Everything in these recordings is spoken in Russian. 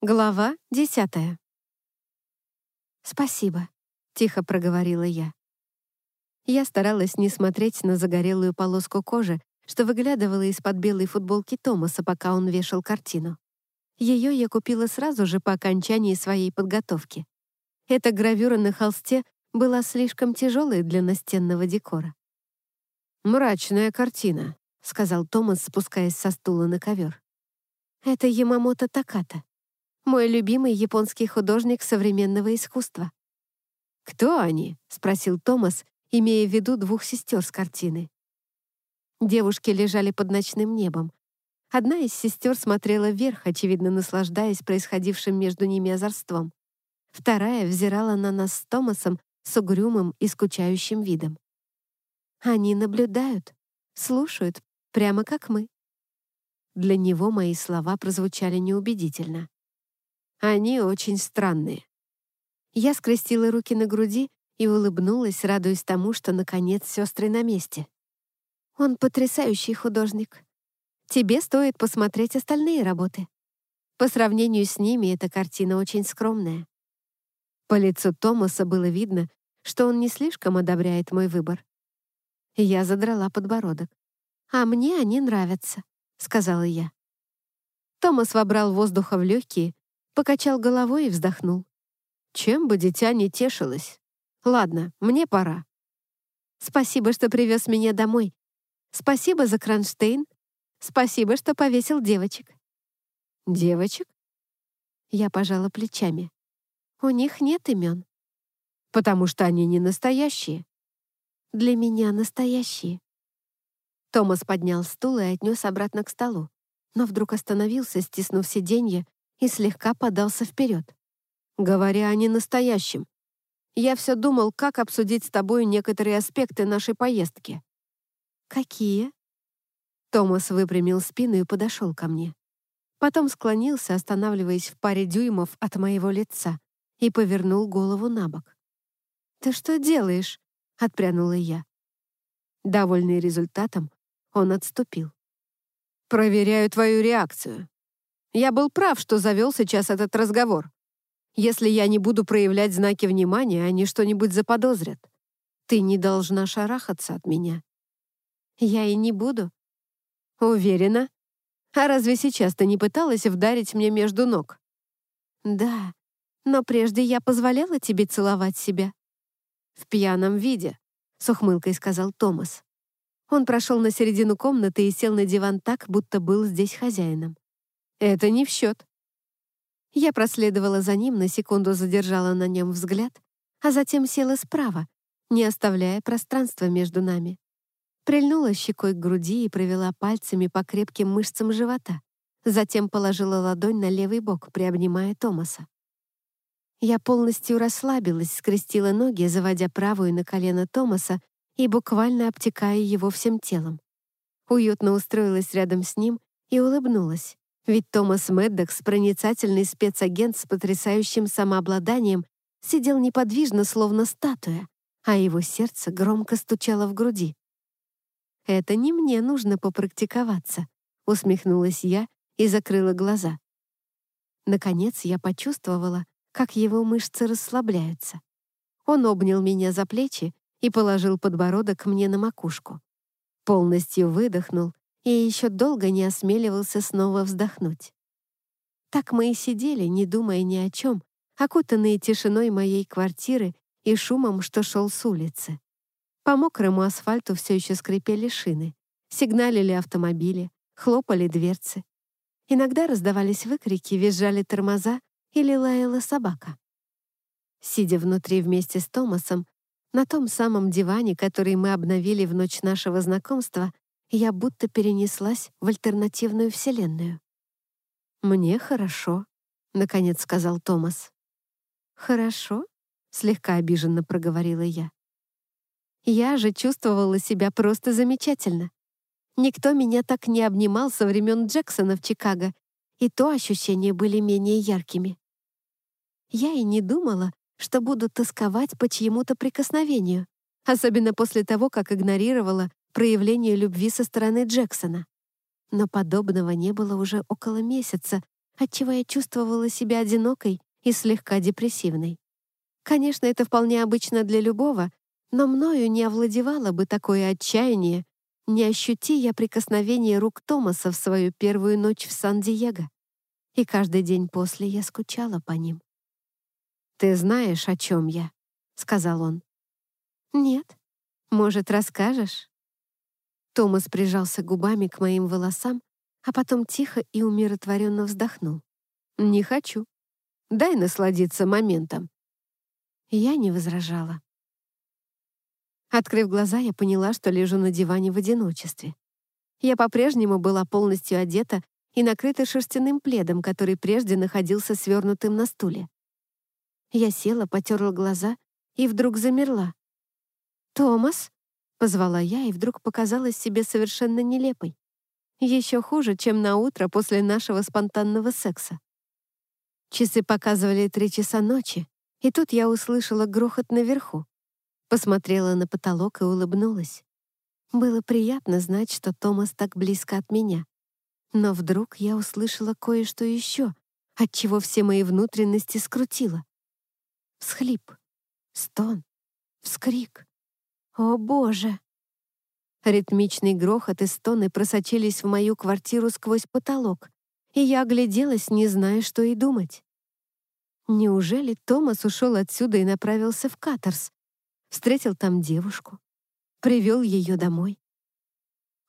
Глава десятая. «Спасибо», — тихо проговорила я. Я старалась не смотреть на загорелую полоску кожи, что выглядывала из-под белой футболки Томаса, пока он вешал картину. Ее я купила сразу же по окончании своей подготовки. Эта гравюра на холсте была слишком тяжелой для настенного декора. «Мрачная картина», — сказал Томас, спускаясь со стула на ковер. «Это Ямамото Таката мой любимый японский художник современного искусства. «Кто они?» — спросил Томас, имея в виду двух сестер с картины. Девушки лежали под ночным небом. Одна из сестер смотрела вверх, очевидно наслаждаясь происходившим между ними озорством. Вторая взирала на нас с Томасом с угрюмым и скучающим видом. Они наблюдают, слушают, прямо как мы. Для него мои слова прозвучали неубедительно. Они очень странные». Я скрестила руки на груди и улыбнулась, радуясь тому, что, наконец, сестры на месте. Он потрясающий художник. Тебе стоит посмотреть остальные работы. По сравнению с ними эта картина очень скромная. По лицу Томаса было видно, что он не слишком одобряет мой выбор. Я задрала подбородок. «А мне они нравятся», — сказала я. Томас вобрал воздуха в легкие покачал головой и вздохнул. Чем бы дитя не тешилось. Ладно, мне пора. Спасибо, что привез меня домой. Спасибо за кронштейн. Спасибо, что повесил девочек. Девочек? Я пожала плечами. У них нет имен. Потому что они не настоящие. Для меня настоящие. Томас поднял стул и отнес обратно к столу, но вдруг остановился, стиснув сиденье и слегка подался вперед. Говоря о ненастоящем, я все думал, как обсудить с тобой некоторые аспекты нашей поездки. Какие? Томас выпрямил спину и подошел ко мне. Потом склонился, останавливаясь в паре дюймов от моего лица, и повернул голову на бок. «Ты что делаешь?» — отпрянула я. Довольный результатом, он отступил. «Проверяю твою реакцию. Я был прав, что завел сейчас этот разговор. Если я не буду проявлять знаки внимания, они что-нибудь заподозрят. Ты не должна шарахаться от меня. Я и не буду. Уверена? А разве сейчас ты не пыталась вдарить мне между ног? Да, но прежде я позволяла тебе целовать себя. В пьяном виде, с ухмылкой сказал Томас. Он прошел на середину комнаты и сел на диван так, будто был здесь хозяином. Это не в счет. Я проследовала за ним, на секунду задержала на нем взгляд, а затем села справа, не оставляя пространства между нами. Прильнула щекой к груди и провела пальцами по крепким мышцам живота, затем положила ладонь на левый бок, приобнимая Томаса. Я полностью расслабилась, скрестила ноги, заводя правую на колено Томаса и буквально обтекая его всем телом. Уютно устроилась рядом с ним и улыбнулась. Ведь Томас Мэддокс, проницательный спецагент с потрясающим самообладанием, сидел неподвижно, словно статуя, а его сердце громко стучало в груди. «Это не мне нужно попрактиковаться», — усмехнулась я и закрыла глаза. Наконец я почувствовала, как его мышцы расслабляются. Он обнял меня за плечи и положил подбородок мне на макушку. Полностью выдохнул и еще долго не осмеливался снова вздохнуть. Так мы и сидели, не думая ни о чем, окутанные тишиной моей квартиры и шумом, что шел с улицы. По мокрому асфальту все еще скрипели шины, сигналили автомобили, хлопали дверцы. Иногда раздавались выкрики, визжали тормоза или лаяла собака. Сидя внутри вместе с Томасом, на том самом диване, который мы обновили в ночь нашего знакомства, я будто перенеслась в альтернативную вселенную. «Мне хорошо», — наконец сказал Томас. «Хорошо?» — слегка обиженно проговорила я. Я же чувствовала себя просто замечательно. Никто меня так не обнимал со времен Джексона в Чикаго, и то ощущения были менее яркими. Я и не думала, что буду тосковать по чьему-то прикосновению, особенно после того, как игнорировала проявление любви со стороны Джексона. Но подобного не было уже около месяца, отчего я чувствовала себя одинокой и слегка депрессивной. Конечно, это вполне обычно для любого, но мною не овладевало бы такое отчаяние, не ощути я прикосновение рук Томаса в свою первую ночь в Сан-Диего. И каждый день после я скучала по ним. «Ты знаешь, о чем я?» — сказал он. «Нет. Может, расскажешь?» Томас прижался губами к моим волосам, а потом тихо и умиротворенно вздохнул. «Не хочу. Дай насладиться моментом». Я не возражала. Открыв глаза, я поняла, что лежу на диване в одиночестве. Я по-прежнему была полностью одета и накрыта шерстяным пледом, который прежде находился свернутым на стуле. Я села, потерла глаза и вдруг замерла. «Томас?» — позвала я и вдруг показалась себе совершенно нелепой. Еще хуже, чем на утро после нашего спонтанного секса. Часы показывали три часа ночи, и тут я услышала грохот наверху. Посмотрела на потолок и улыбнулась. Было приятно знать, что Томас так близко от меня. Но вдруг я услышала кое-что еще, от чего все мои внутренности скрутило. Всхлип, стон, вскрик. «О, Боже!» Ритмичный грохот и стоны просочились в мою квартиру сквозь потолок, и я огляделась, не зная, что и думать. Неужели Томас ушел отсюда и направился в Каторс? Встретил там девушку, привел ее домой.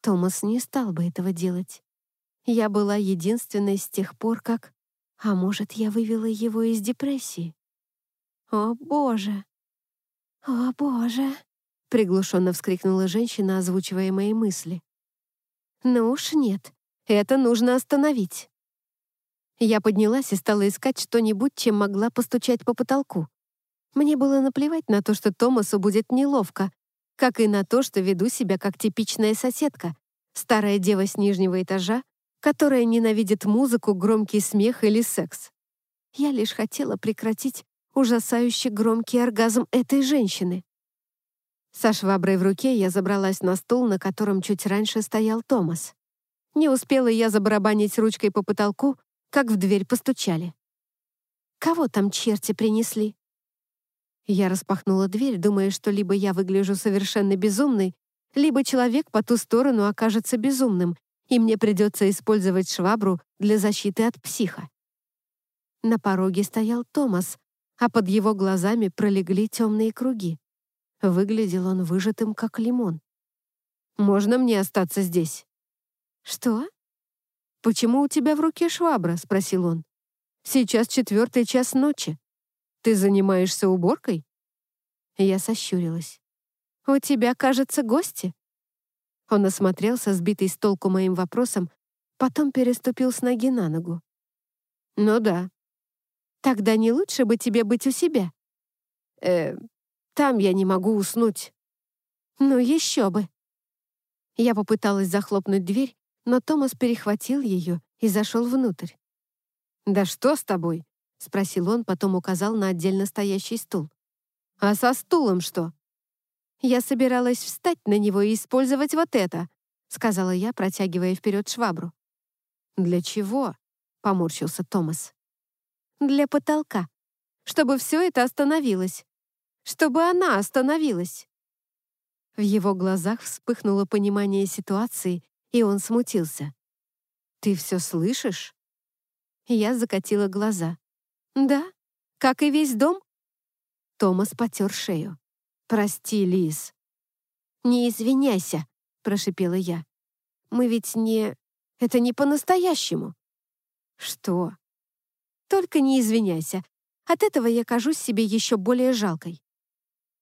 Томас не стал бы этого делать. Я была единственной с тех пор, как... А может, я вывела его из депрессии? О, Боже! О, Боже! Приглушенно вскрикнула женщина, озвучивая мои мысли. «Ну уж нет, это нужно остановить». Я поднялась и стала искать что-нибудь, чем могла постучать по потолку. Мне было наплевать на то, что Томасу будет неловко, как и на то, что веду себя как типичная соседка, старая дева с нижнего этажа, которая ненавидит музыку, громкий смех или секс. Я лишь хотела прекратить ужасающе громкий оргазм этой женщины. Со шваброй в руке я забралась на стул, на котором чуть раньше стоял Томас. Не успела я забарабанить ручкой по потолку, как в дверь постучали. «Кого там черти принесли?» Я распахнула дверь, думая, что либо я выгляжу совершенно безумной, либо человек по ту сторону окажется безумным, и мне придется использовать швабру для защиты от психа. На пороге стоял Томас, а под его глазами пролегли темные круги. Выглядел он выжатым, как лимон. «Можно мне остаться здесь?» «Что?» «Почему у тебя в руке швабра?» — спросил он. «Сейчас четвертый час ночи. Ты занимаешься уборкой?» Я сощурилась. «У тебя, кажется, гости?» Он осмотрелся, сбитый с толку моим вопросом, потом переступил с ноги на ногу. «Ну да». «Тогда не лучше бы тебе быть у себя?» «Э, там я не могу уснуть». «Ну еще бы». Я попыталась захлопнуть дверь, но Томас перехватил ее и зашел внутрь. «Да что с тобой?» — спросил он, потом указал на отдельно стоящий стул. «А со стулом что?» «Я собиралась встать на него и использовать вот это», — сказала я, протягивая вперед швабру. «Для чего?» — поморщился Томас. «Для потолка. Чтобы все это остановилось чтобы она остановилась. В его глазах вспыхнуло понимание ситуации, и он смутился. «Ты все слышишь?» Я закатила глаза. «Да, как и весь дом». Томас потер шею. «Прости, Лиз». «Не извиняйся», — прошипела я. «Мы ведь не... Это не по-настоящему». «Что?» «Только не извиняйся. От этого я кажусь себе еще более жалкой.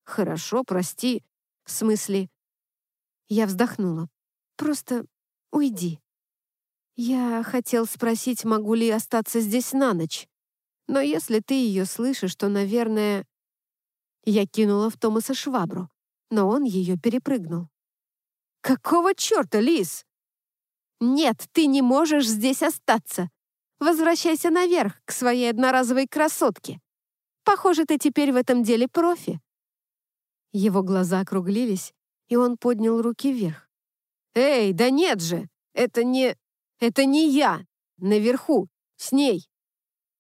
«Хорошо, прости. В смысле...» Я вздохнула. «Просто уйди». Я хотел спросить, могу ли остаться здесь на ночь. Но если ты ее слышишь, то, наверное... Я кинула в Томаса швабру, но он ее перепрыгнул. «Какого черта, Лис?» «Нет, ты не можешь здесь остаться. Возвращайся наверх, к своей одноразовой красотке. Похоже, ты теперь в этом деле профи». Его глаза округлились, и он поднял руки вверх. «Эй, да нет же! Это не... Это не я! Наверху! С ней».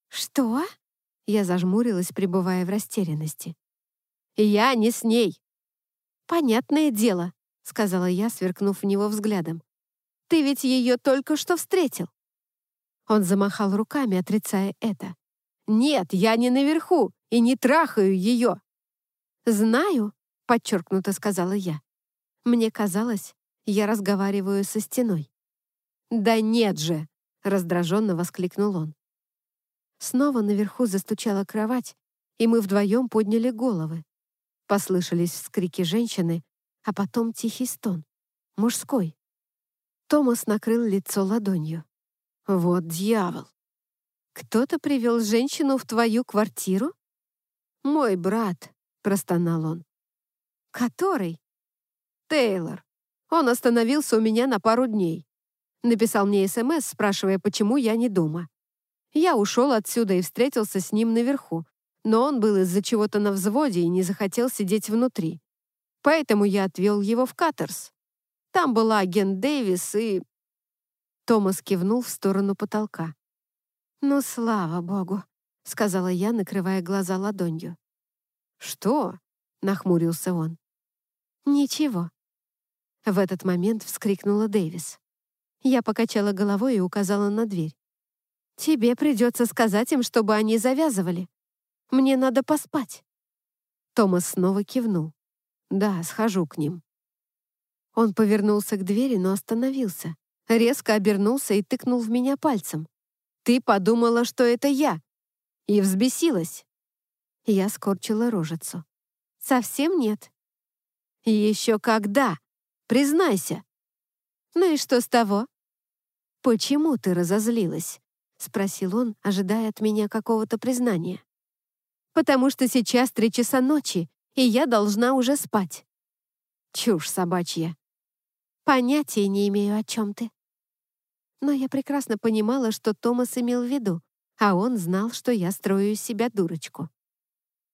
«Что?» Я зажмурилась, пребывая в растерянности. «Я не с ней». «Понятное дело», — сказала я, сверкнув в него взглядом. «Ты ведь ее только что встретил». Он замахал руками, отрицая это. «Нет, я не наверху и не трахаю ее». «Знаю», — подчеркнуто сказала я. Мне казалось, я разговариваю со стеной. «Да нет же!» — раздраженно воскликнул он. Снова наверху застучала кровать, и мы вдвоем подняли головы. Послышались вскрики женщины, а потом тихий стон. Мужской. Томас накрыл лицо ладонью. «Вот дьявол! Кто-то привел женщину в твою квартиру?» «Мой брат», — простонал он. «Который?» «Тейлор. Он остановился у меня на пару дней. Написал мне СМС, спрашивая, почему я не дома. Я ушел отсюда и встретился с ним наверху, но он был из-за чего-то на взводе и не захотел сидеть внутри. Поэтому я отвел его в Каттерс. Там была агент Дэвис и...» Томас кивнул в сторону потолка. «Ну, слава богу», — сказала я, накрывая глаза ладонью. «Что?» — нахмурился он. «Ничего». В этот момент вскрикнула Дэвис. Я покачала головой и указала на дверь. «Тебе придется сказать им, чтобы они завязывали. Мне надо поспать». Томас снова кивнул. «Да, схожу к ним». Он повернулся к двери, но остановился. Резко обернулся и тыкнул в меня пальцем. «Ты подумала, что это я!» И взбесилась. Я скорчила рожицу. «Совсем нет». «Еще когда? Признайся!» «Ну и что с того?» «Почему ты разозлилась?» — спросил он, ожидая от меня какого-то признания. «Потому что сейчас три часа ночи, и я должна уже спать». «Чушь собачья». «Понятия не имею, о чем ты». Но я прекрасно понимала, что Томас имел в виду, а он знал, что я строю из себя дурочку.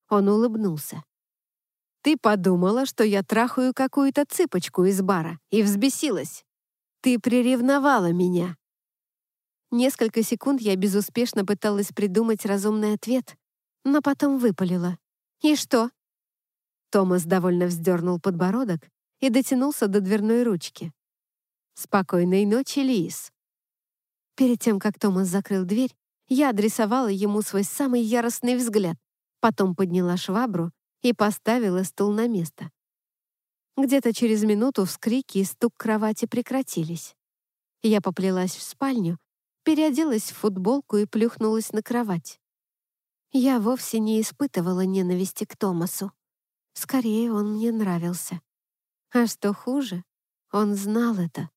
Он улыбнулся. «Ты подумала, что я трахаю какую-то цыпочку из бара и взбесилась. Ты приревновала меня». Несколько секунд я безуспешно пыталась придумать разумный ответ, но потом выпалила. «И что?» Томас довольно вздернул подбородок и дотянулся до дверной ручки. «Спокойной ночи, Лиз». Перед тем, как Томас закрыл дверь, я адресовала ему свой самый яростный взгляд, потом подняла швабру и поставила стул на место. Где-то через минуту вскрики и стук кровати прекратились. Я поплелась в спальню, переоделась в футболку и плюхнулась на кровать. Я вовсе не испытывала ненависти к Томасу. Скорее, он мне нравился. А что хуже, он знал это.